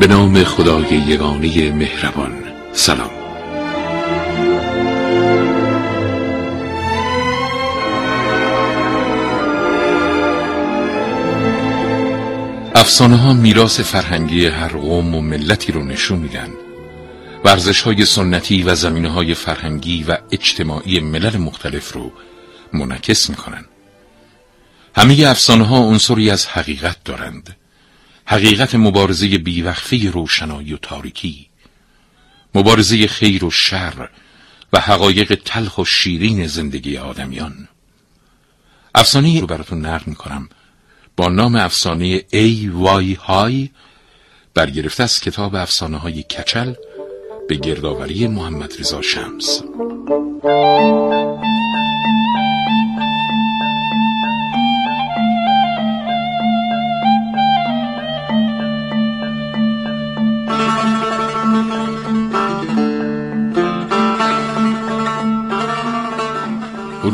به نام خدای یگانه مهربان. سلام. افسانه ها میراث فرهنگی هر قوم و ملتی رو نشون میدن. ورزش های سنتی و زمینه های فرهنگی و اجتماعی ملل مختلف رو منعکس می‌کنن. همه افسانه ها عنصری از حقیقت دارند. حقیقت مبارزه بیوقفه روشنایی و تاریکی مبارزه خیر و شر و حقایق تلخ و شیرین زندگی آدمیان. افسانه رو براتون نقل می‌کنم. با نام افسانه ای وای های برگرفته از کتاب افسانه های کچل به گردآوری محمد رضا شمس.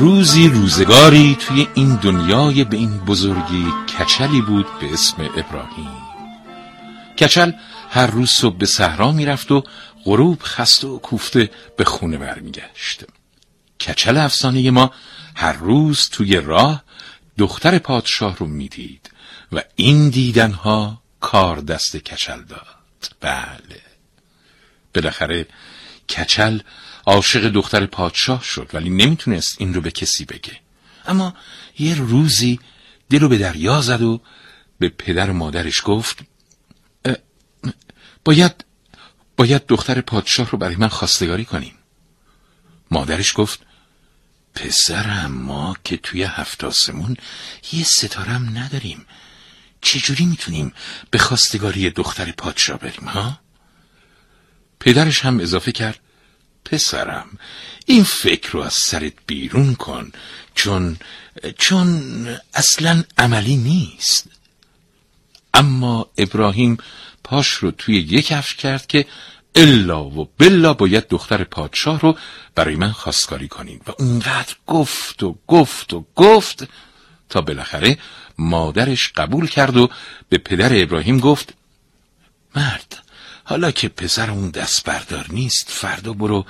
روزی روزگاری توی این دنیای به این بزرگی کچلی بود به اسم ابراهیم. کچل هر روز صبح به صحرا می‌رفت و غروب خسته و کوفته به خونه برمیگشت. کچل افسانه ما هر روز توی راه دختر پادشاه رو می‌دید و این دیدنها کار دست کچل داد. بله. بالاخره کچل عاشق دختر پادشاه شد ولی نمی‌تونست این رو به کسی بگه. اما یه روزی دل رو به دریا زد و به پدر و مادرش گفت باید باید دختر پادشاه رو برای من خواستگاری کنیم. مادرش گفت پسرم ما که توی هفت آسمون یه ستارم نداریم. چجوری می‌تونیم به خواستگاری دختر پادشاه بریم ها؟ پدرش هم اضافه کرد پسرم این فکر رو از سرت بیرون کن چون چون اصلا عملی نیست. اما ابراهیم پاش رو توی یک کفش کرد که الا و بلا باید دختر پادشاه رو برای من خواستگاری کنید. و اونقدر گفت و گفت و گفت تا بالاخره مادرش قبول کرد و به پدر ابراهیم گفت مرد حالا که پسر اون دست بردار نیست فردا برو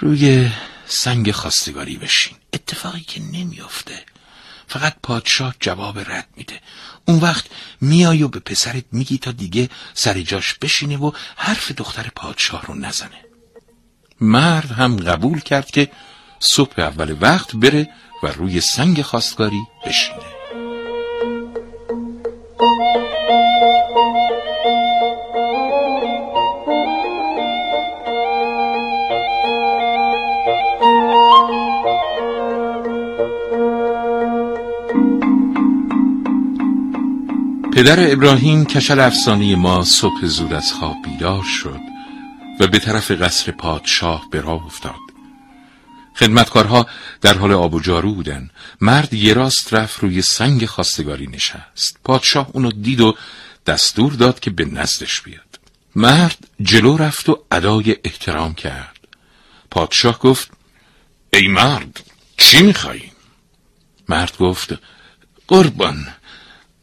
روی سنگ خواستگاری بشین. اتفاقی که نمیافته. فقط پادشاه جواب رد میده. اون وقت میای و به پسرت میگی تا دیگه سر جاش بشینه و حرف دختر پادشاه رو نزنه. مرد هم قبول کرد که صبح اول وقت بره و روی سنگ خواستگاری بشینه. پدر ابراهیم کشل افسانی ما صبح زود از خواب بیدار شد و به طرف قصر پادشاه به راه افتاد. خدمتکارها در حال آب و جارو بودن. مرد یه راست رفت روی سنگ خواستگاری نشست. پادشاه اونو دید و دستور داد که به نزدش بیاد. مرد جلو رفت و ادای احترام کرد. پادشاه گفت ای مرد چی میخوایی؟ مرد گفت قربان.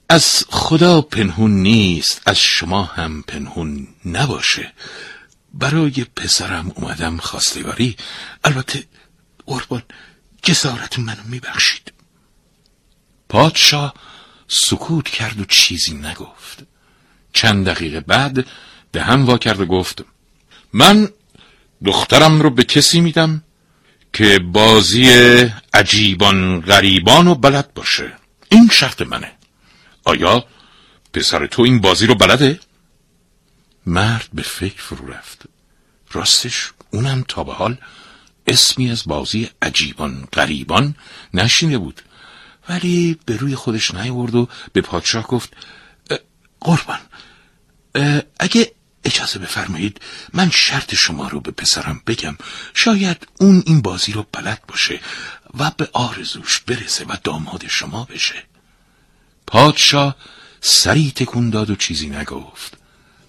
از خدا پنهون نیست از شما هم پنهون نباشه. برای پسرم اومدم خواستگاری. البته قربان جسارت منو میبخشید. پادشاه سکوت کرد و چیزی نگفت. چند دقیقه بعد دهن وا کرد و گفت من دخترم رو به کسی میدم که بازی عجیبان غریبان و بلد باشه. این شرط منه. آیا پسر تو این بازی رو بلده؟ مرد به فکر فرو رفت. راستش اونم تا به حال اسمی از بازی عجیبان غریبان نشینه بود. ولی به روی خودش نیورد و به پادشاه گفت قربان اگه اجازه بفرمایید من شرط شما رو به پسرم بگم. شاید اون این بازی رو بلد باشه و به آرزوش برسه و داماد شما بشه. پادشاه سری تکون داد و چیزی نگفت.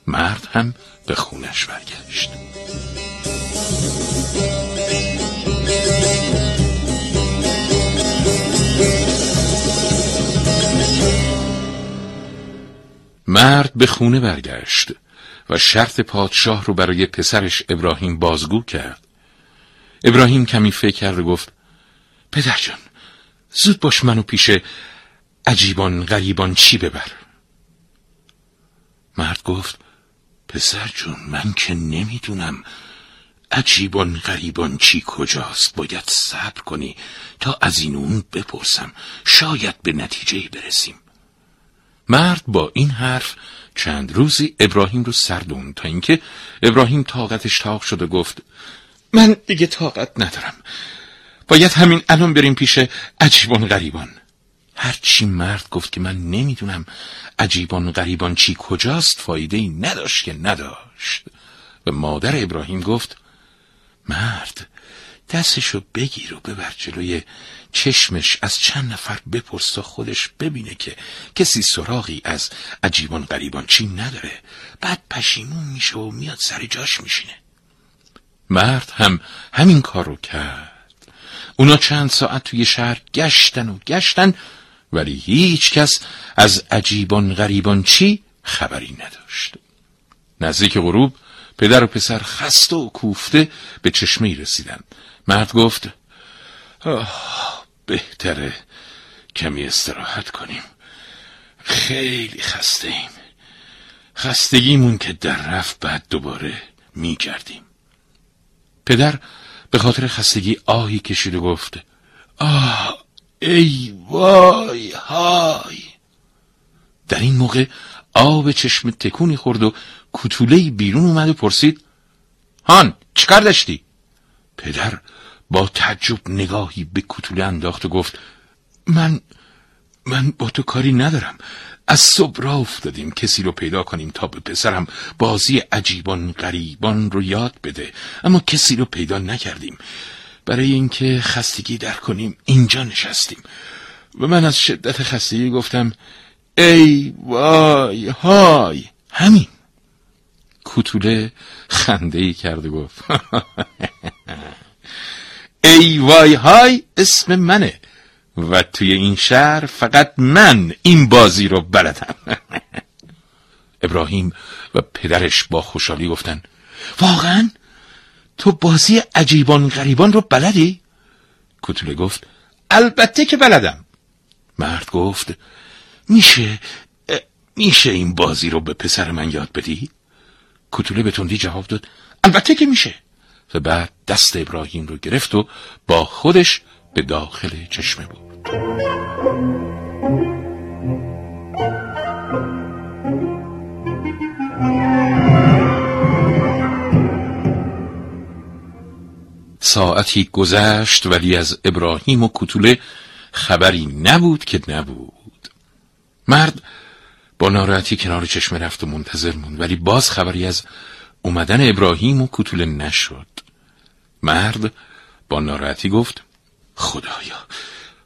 مرد هم به خونش برگشت. مرد به خونه برگشت و شرط پادشاه رو برای پسرش ابراهیم بازگو کرد. ابراهیم کمی فکر کرد و گفت پدرجان زود باش منو پیش عجیبان غریبان چی ببر؟ مرد گفت پسر جون من که نمی‌دونم عجیبان غریبان چی کجاست. باید صبر کنی تا از این اون بپرسم. شاید به نتیجه برسیم. مرد با این حرف چند روزی ابراهیم رو سردون تا اینکه ابراهیم طاقتش تاق شد و گفت من دیگه طاقت ندارم. باید همین الان بریم پیش عجیبان غریبان. هرچی مرد گفت که من نمی‌دونم عجیبان غریبان چی کجاست فایده ای نداشت که نداشت. و مادر ابراهیم گفت مرد دستشو بگیر و ببر جلوی چشمش از چند نفر بپرس تا خودش ببینه که کسی سراغی از عجیبان غریبان چی نداره. بعد پشیمون میشه و میاد سر جاش میشینه. مرد هم همین کار رو کرد. اونا چند ساعت توی شهر گشتن و گشتن ولی هیچ کس از عجیبان غریبان چی خبری نداشت. نزدیک غروب پدر و پسر خسته و کوفته به چشمه رسیدن. مرد گفت بهتره کمی استراحت کنیم. خیلی خسته ایم. خستگیمون که در رفت بعد دوباره میگردیم پدر به خاطر خستگی آهی کشید و گفت آه ای وای های. در این موقع آب چشم تکونی خورد و کتوله بیرون اومد و پرسید هان چکار داشتی؟ پدر با تعجب نگاهی به کتوله انداخت و گفت من من با تو کاری ندارم. از صبح را افتادیم کسی رو پیدا کنیم تا به پسرم بازی عجیبان غریبان رو یاد بده. اما کسی رو پیدا نکردیم. برای اینکه خستگی در کنیم. اینجا نشستیم. و من از شدت خستگی گفتم ای وای های. همین. کوتوله خنده ای کرد و گفت ای وای های اسم منه. و توی این شهر فقط من این بازی رو بلدم. ابراهیم و پدرش با خوشحالی گفتن واقعا؟ تو بازی عجیبان غریبان رو بلدی؟ کوتوله گفت البته که بلدم مرد گفت میشه میشه این بازی رو به پسر من یاد بدی؟ کوتوله به تندی جواب داد البته که میشه و بعد دست ابراهیم رو گرفت و با خودش به داخل چشمه بود ساعتی گذشت ولی از ابراهیم و کتوله خبری نبود که نبود. مرد با ناراحتی کنار چشمه رفت و منتظر موند ولی باز خبری از اومدن ابراهیم و کتوله نشد. مرد با ناراحتی گفت خدایا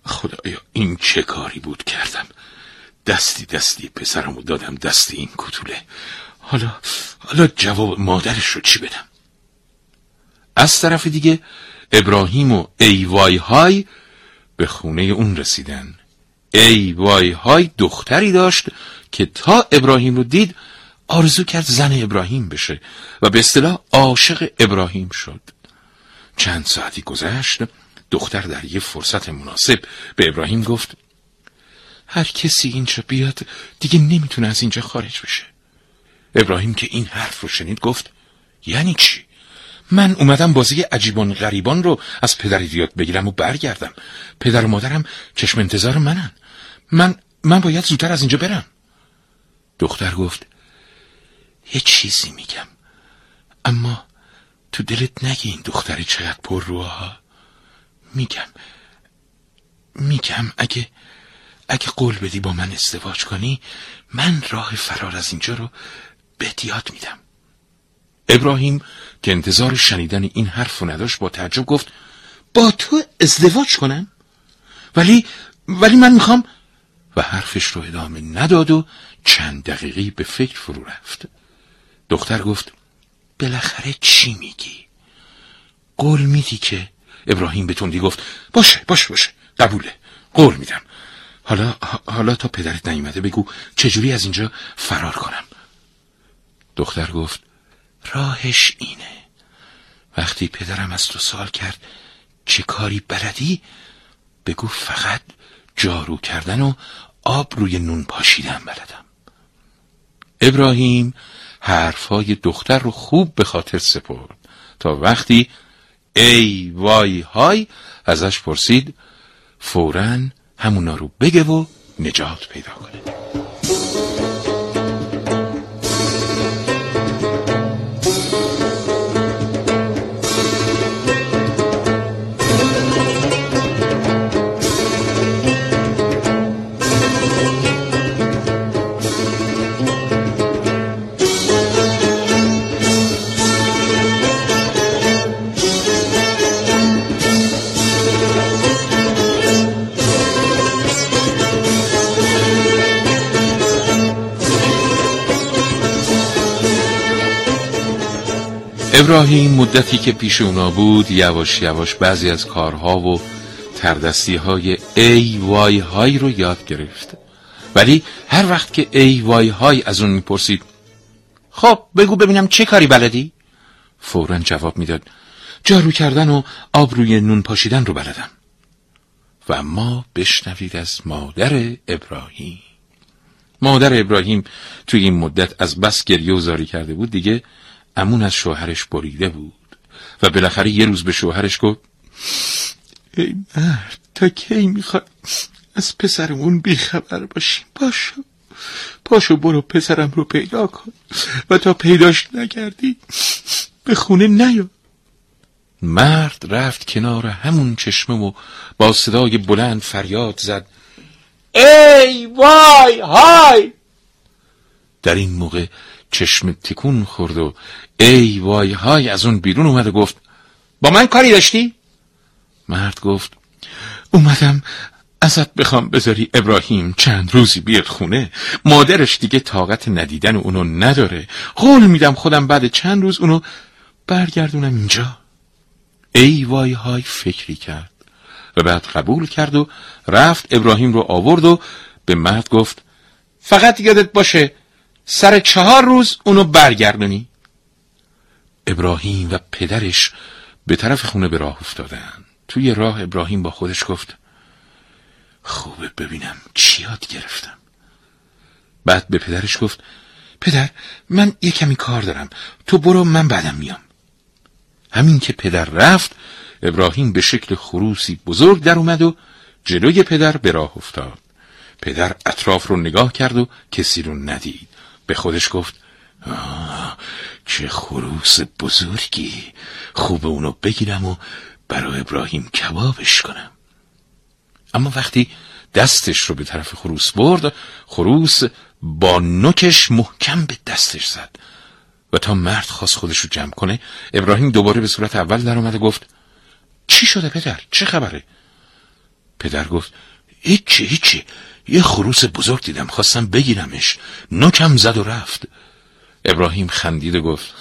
خدایا این چه کاری بود کردم؟ دستی دستی پسرمو دادم دستی این کتوله. حالا حالا جواب مادرش رو چی بدم؟ از طرف دیگه ابراهیم و ای وای های به خونه اون رسیدن. ای وای های دختری داشت که تا ابراهیم رو دید آرزو کرد زن ابراهیم بشه و به اصطلاح عاشق ابراهیم شد. چند ساعتی گذشت دختر در یه فرصت مناسب به ابراهیم گفت هر کسی اینجا بیاد دیگه نمی‌تونه از اینجا خارج بشه. ابراهیم که این حرف رو شنید گفت یعنی چی؟ من اومدم بازی عجیبان غریبان رو از پدری یاد بگیرم و برگردم. پدر و مادرم چشم انتظار منن. من من باید زودتر از اینجا برم. دختر گفت یه چیزی میگم. اما تو دلت نگی این دختری چقدر پر روها میگم میگم اگه اگه قول بدی با من ازدواج کنی من راه فرار از اینجا رو به یاد میدم. ابراهیم که انتظار شنیدن این حرف رو نداشت با تعجب گفت با تو ازدواج کنم؟ ولی ولی من می‌خوام و حرفش رو ادامه نداد و چند دقیقی به فکر فرو رفت. دختر گفت بالاخره چی میگی؟ قول میدی که؟ ابراهیم به تندی گفت باشه باشه باشه قبوله قول میدم. حالا حالا تا پدرت نیومده بگو چجوری از اینجا فرار کنم؟ دختر گفت راهش اینه. وقتی پدرم از تو سال کرد چه کاری بلدی بگو فقط جارو کردن و آب روی نون پاشیدن بلدم. ابراهیم حرفهای دختر رو خوب به خاطر سپرد. تا وقتی ای وای های ازش پرسید فورا همونا رو بگه و نجات پیدا کنه. ابراهیم مدتی که پیش اونا بود یواش یواش بعضی از کارها و تردستی های ای وای های رو یاد گرفت. ولی هر وقت که ای وای های از اون می‌پرسید خب بگو ببینم چه کاری بلدی؟ فورا جواب می‌داد جارو کردن و آب روی نون پاشیدن رو بلدم. و ما بشنوید از مادر ابراهیم. مادر ابراهیم توی این مدت از بس گریه و زاری کرده بود دیگه امون از شوهرش بریده بود. و بالاخره یه روز به شوهرش گفت ای مرد تا کی می‌خواد از پسرمون بیخبر باشیم پاشو پاشو برو پسرم رو پیدا کن. و تا پیداش نکردی به خونه نیا. مرد رفت کنار همون چشمه و با صدای بلند فریاد زد ای وای های! در این موقع چشم تکون خورد و ای وای های از اون بیرون اومد و گفت با من کاری داشتی؟ مرد گفت اومدم ازت بخوام بذاری ابراهیم چند روزی بیاد خونه مادرش دیگه طاقت ندیدن اونو نداره قول میدم خودم بعد چند روز اونو برگردونم اینجا ای وای های فکری کرد و بعد قبول کرد و رفت ابراهیم رو آورد و به مرد گفت فقط یادت باشه سر چهار روز اونو برگردونی. ابراهیم و پدرش به طرف خونه به راه افتادن. توی راه ابراهیم با خودش گفت خوبه ببینم چی یاد گرفتم. بعد به پدرش گفت پدر من یه کمی کار دارم. تو برو من بعدم میام. همین که پدر رفت ابراهیم به شکل خروسی بزرگ در اومد و جلوی پدر به راه افتاد. پدر اطراف رو نگاه کرد و کسی رو ندید. به خودش گفت آه چه خروس بزرگی خوب اونو بگیرم و برای ابراهیم کبابش کنم اما وقتی دستش رو به طرف خروس برد خروس با نوکش محکم به دستش زد و تا مرد خواست خودش رو جمع کنه ابراهیم دوباره به صورت اول در آمد و گفت چی شده پدر؟ چه خبره؟ پدر گفت هیچی هیچی یه خروس بزرگ دیدم خواستم بگیرمش. نوکم زد و رفت. ابراهیم خندید و گفت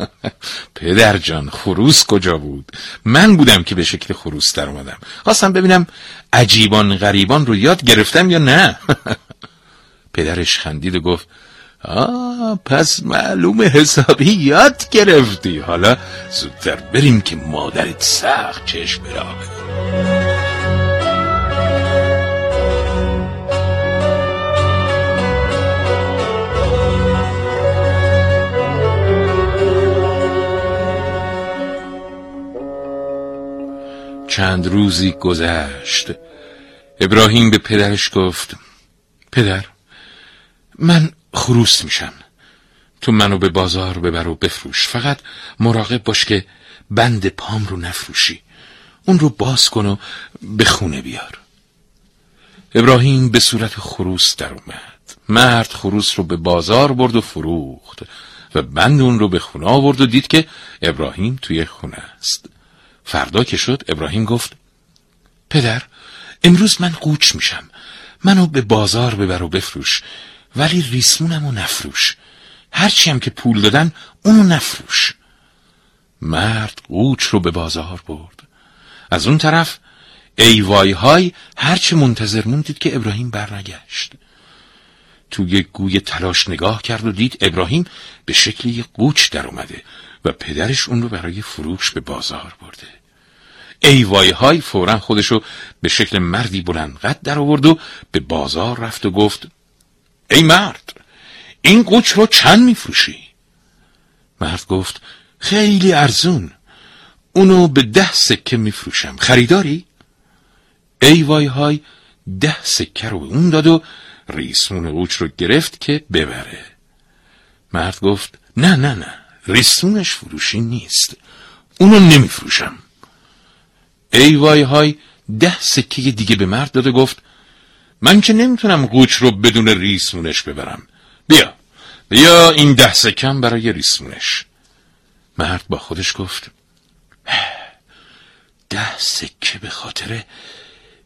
پدر جان خروس کجا بود؟ من بودم که به شکل خروس در اومدم. خواستم ببینم عجیبان غریبان رو یاد گرفتم یا نه. پدرش خندید و گفت آه پس معلوم حسابی یاد گرفتی. حالا زودتر بریم که مادرت سخت چشم براغه چند روزی گذشت. ابراهیم به پدرش گفت پدر من خروس میشم. تو منو به بازار ببر و بفروش. فقط مراقب باش که بند پام رو نفروشی. اون رو باز کن و به خونه بیار. ابراهیم به صورت خروس در اومد. مرد خروس رو به بازار برد و فروخت و بند اون رو به خونه آورد و دید که ابراهیم توی خونه است. فردا که شد ابراهیم گفت پدر امروز من قوچ میشم. منو به بازار ببر و بفروش ولی ریسمونمو نفروش. هرچی هم که پول دادن اونو نفروش. مرد قوچ رو به بازار برد. از اون طرف ای وای های هرچه منتظر موندید که ابراهیم برنگشت. توی گوی تلاش نگاه کرد و دید ابراهیم به شکل یک قوچ در اومده و پدرش اون رو برای فروش به بازار برده. ای وای های فورا خودشو به شکل مردی بلند قد در آورد و به بازار رفت و گفت ای مرد این قوچ رو چند میفروشی؟ مرد گفت خیلی ارزون اونو به ده سکه میفروشم خریداری؟ ای وای های ده سکه رو اون داد و ریسمون قوچ رو گرفت که ببره مرد گفت نه نه نه ریسمونش فروشی نیست اونو نمیفروشم ای وای های ده سکه دیگه به مرد داد و گفت من که نمی‌تونم قوچ رو بدون ریسمونش ببرم. بیا بیا این ده سکم برای ریسمونش. مرد با خودش گفت ده سکه به خاطر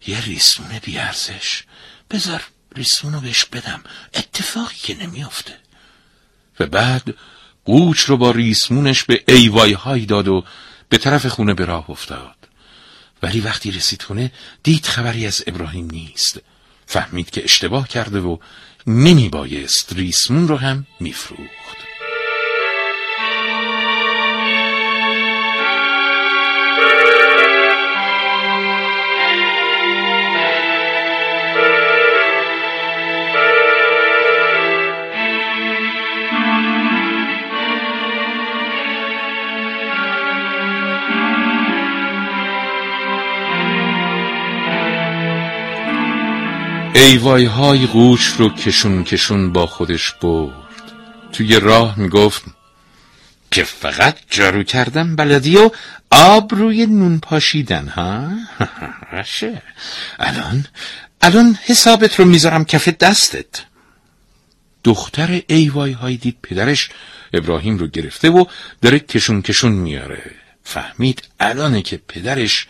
یه ریسمون بیارزش بذار ریسمونو بهش بدم. اتفاقی که نمیافته. و بعد قوچ رو با ریسمونش به ایوای های داد و به طرف خونه به راه افتاد. ولی وقتی رسید خونه دید خبری از ابراهیم نیست. فهمید که اشتباه کرده و نمی بایست ریسمون رو هم میفروخت. ایوای های قوچ رو کشون کشون با خودش برد. توی راه می‌گفت که فقط جارو کردم بلدی و آب روی نون پاشیدن ها؟ الان الان حسابت رو می‌ذارم کف دستت. دختر ایوای های دید پدرش ابراهیم رو گرفته و داره کشون کشون میاره. فهمید الانه که پدرش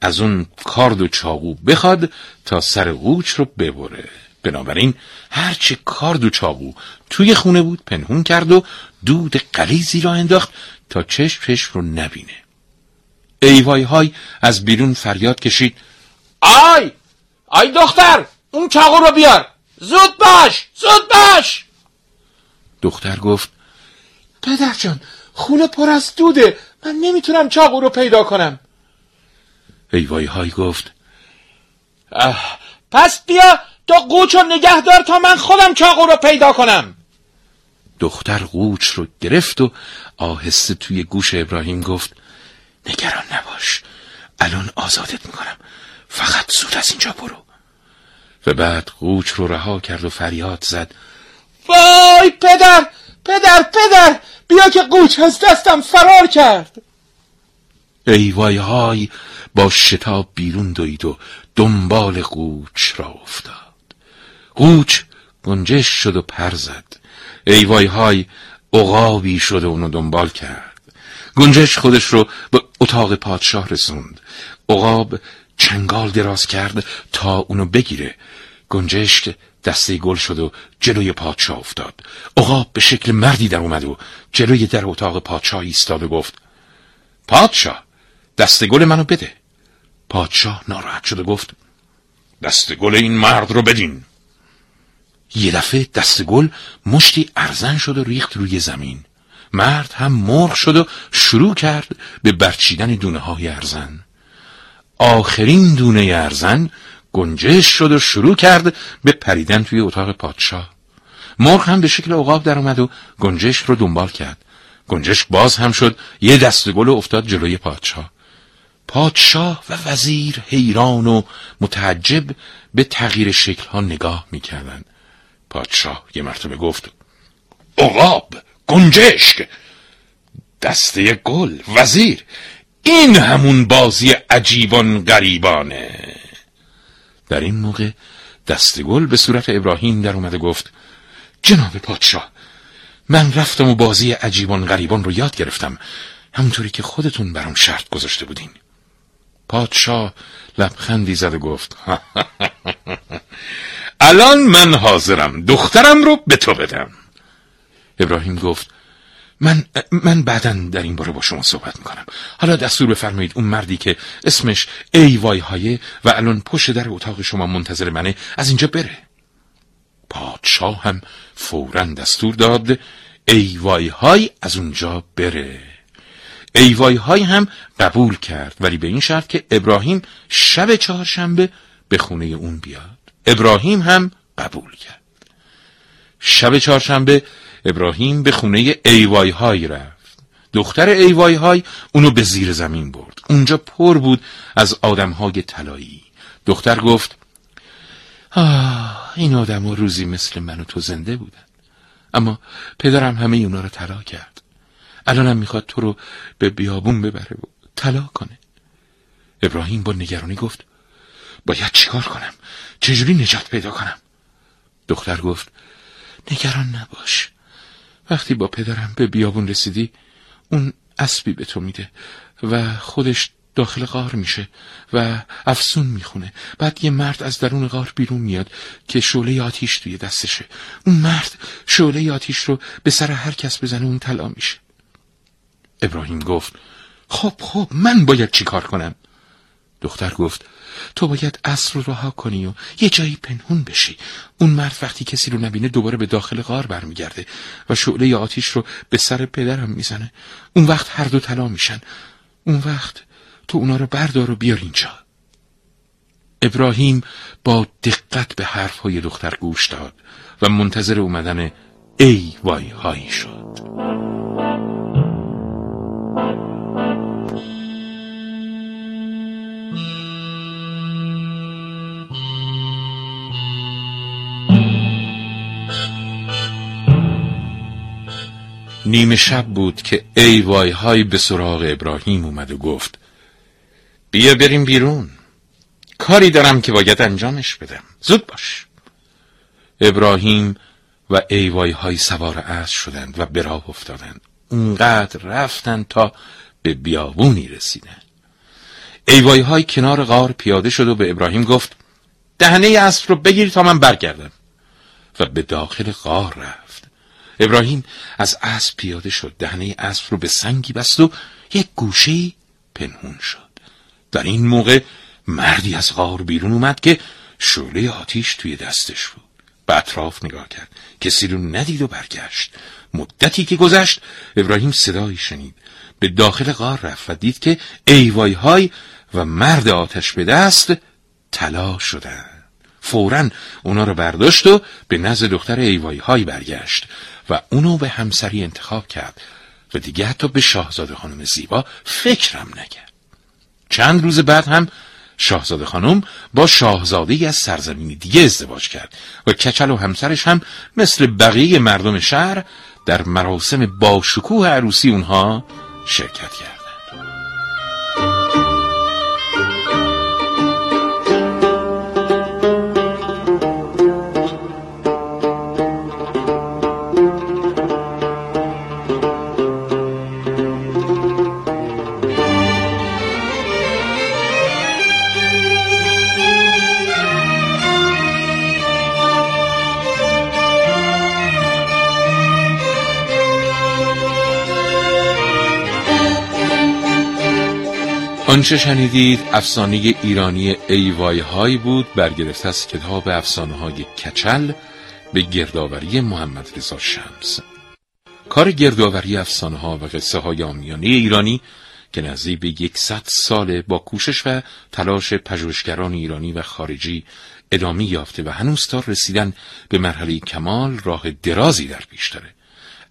از اون کارد و چاقو بخواد تا سر قوچ رو ببره. بنابراین هرچه کارد و چاقو توی خونه بود پنهون کرد و دود قلیزی را انداخت تا چشم چشم رو نبینه. ایوای های از بیرون فریاد کشید. آی! آی دختر اون چاقو رو بیار. زود باش زود باش! دختر گفت پدر جان خونه پر از دوده. من نمی‌تونم چاقو رو پیدا کنم. ایوای های گفت. پس بیا تو قوچ رو نگه دار تا من خودم چاقو رو پیدا کنم. دختر قوچ رو گرفت و آهسته توی گوش ابراهیم گفت نگران نباش الان آزادت می‌کنم. فقط زود از اینجا برو. و بعد قوچ رو رها کرد و فریاد زد. وای پدر پدر پدر بیا که قوچ از دستم فرار کرد. ای وای های با شتاب بیرون دوید و دنبال قوچ را افتاد. قوچ گنجش شد و پر زد. ای وای های اقابی شد و اونو دنبال کرد. گنجش خودش رو به اتاق پادشاه رسوند. اقاب چنگال دراز کرد تا اونو بگیره. گنجش دسته گل شد و جلوی پادشاه افتاد. عقاب به شکل مردی در اومد و جلوی در اتاق پادشاه ایستاد و گفت پادشاه دسته گل منو بده. پادشاه ناراحت شد و گفت دسته گل این مرد رو بدین. یه دفعه دست گل مشتی ارزن شد و ریخت روی زمین. مرد هم مرغ شد و شروع کرد به برچیدن دونه های ارزن. آخرین دونه ارزن گنجش شد و شروع کرد به پریدن توی اتاق پادشاه. مرغ هم به شکل عقاب در اومد و گنجش رو دنبال کرد. گنجش باز هم شد یه دست گل افتاد جلوی پادشاه. پادشاه و وزیر حیران و متعجب به تغییر شکل ها نگاه می‌کردند. پادشاه یه مرتبه گفت عقاب گنجشک دسته گل وزیر این همون بازی عجیبان غریبانه. در این موقع دستگل به صورت ابراهیم در اومده گفت جناب پادشاه من رفتم و بازی عجیبان غریبان رو یاد گرفتم. همونطوری که خودتون برام شرط گذاشته بودین. پادشاه لبخندی زد و گفت الان من حاضرم. دخترم رو به تو بدم. ابراهیم گفت من من بعدا در این باره با شما صحبت می‌کنم. حالا دستور بفرمایید اون مردی که اسمش ای وای هایه و الان پشت در اتاق شما منتظر منه از اینجا بره. پادشاه هم فورا دستور داد ای وای های از اونجا بره. ای وای های هم قبول کرد ولی به این شرط که ابراهیم شب چهارشنبه به خونه اون بیاد. ابراهیم هم قبول کرد. شب چهارشنبه ابراهیم به خونه ایوای های رفت. دختر ایوای های اونو به زیر زمین برد. اونجا پر بود از آدم های طلایی. دختر گفت آه این آدم ها روزی مثل من و تو زنده بودن. اما پدرم همه اونا رو طلا کرد. الانم می‌خواد تو رو به بیابون ببره و طلا کنه. ابراهیم با نگرانی گفت باید چیکار کنم؟ چجوری نجات پیدا کنم؟ دختر گفت نگران نباش. وقتی با پدرم به بیابون رسیدی اون اسبی به تو میده و خودش داخل غار میشه و افسون می‌خونه. بعد یه مرد از درون غار بیرون میاد که شعله آتیش توی دستشه. اون مرد شعله آتیش رو به سر هر کس بزنه اون طلا میشه. ابراهیم گفت خب خب من باید چیکار کنم؟ دختر گفت تو باید اصر رو رها کنی و یه جایی پنهون بشی. اون مرد وقتی کسی رو نبینه دوباره به داخل غار برمیگرده و شعله آتیش رو به سر پدرم می‌زنه. اون وقت هر دو طلا میشن. اون وقت تو اونا رو بردار و بیار اینجا. ابراهیم با دقت به حرفهای دختر گوش داد و منتظر اومدن ای وای هایی شد. نیمه شب بود که ای وای های به سراغ ابراهیم اومد و گفت بیا بریم بیرون. کاری دارم که باید انجامش بدم. زود باش. ابراهیم و ای وای های سوار اسب شدند و به راه افتادند. اونقدر رفتند تا به بیابونی رسیدند. وای های کنار غار پیاده شد و به ابراهیم گفت دهنه اسب رو بگیر تا من برگردم. و به داخل غار رفت. ابراهیم از اسب پیاده شد. دهنه اسب رو به سنگی بست و یک گوشه پنهون شد. در این موقع مردی از غار بیرون اومد که شعله آتیش توی دستش بود. به اطراف نگاه کرد. کسی رو ندید و برگشت. مدتی که گذشت ابراهیم صدایی شنید. به داخل غار رفت و دید که ایوای های و مرد آتش به دست طلا شدن. فورا اونا رو برداشت و به نزد دختر ایوای های برگشت. و اونو به همسری انتخاب کرد و دیگه حتی به شاهزاده خانم زیبا فکرم نکرد. چند روز بعد هم شاهزاده خانم با شاهزاده از سرزمینی دیگه ازدواج کرد و کچل و همسرش هم مثل بقیه مردم شهر در مراسم باشکوه عروسی اونها شرکت کرد. آنچه شنیدید افسانه ایرانی ایوای های بود برگرفته از کتاب افسانه های کچل به گردآوری محمد رضا شمس. کار گردآوری افسانه ها و قصه های آمیانه ایرانی که نزدیک به یکصد ساله با کوشش و تلاش پژوهشگران ایرانی و خارجی ادامه یافته و هنوز تا رسیدن به مرحله کمال راه درازی در پیش داره.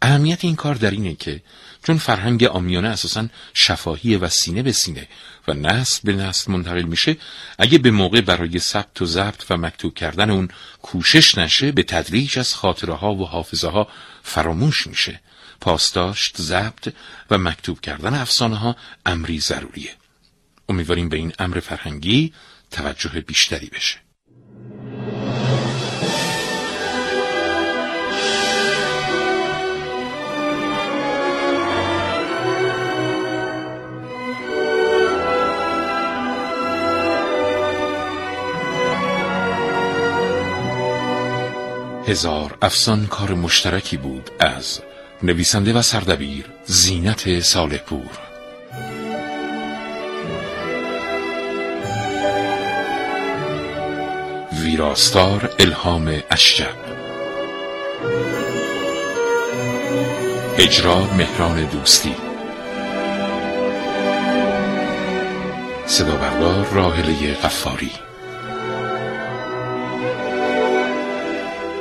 اهمیت این کار در اینه که چون فرهنگ آمیانه اساسا شفاهی و سینه به سینه و نسل به نسل منتقل میشه. اگه به موقع برای ثبت و ضبط و مکتوب کردن اون کوشش نشه به تدریج از خاطره ها و حافظه ها فراموش میشه. پاسداشت ضبط و مکتوب کردن افسانه ها امری ضروریه. امیدواریم به این امر فرهنگی توجه بیشتری بشه. هزار افسان کار مشترکی بود از نویسنده و سردبیر زینت ساله پور ویراستار الهام اشجب. اجرا مهران دوستی. صدا بردار راهله غفاری.